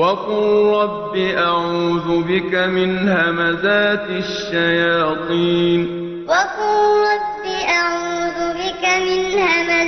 وقل رب أعوذ بك من همزات الشياطين وقل رب أعوذ بك من همزات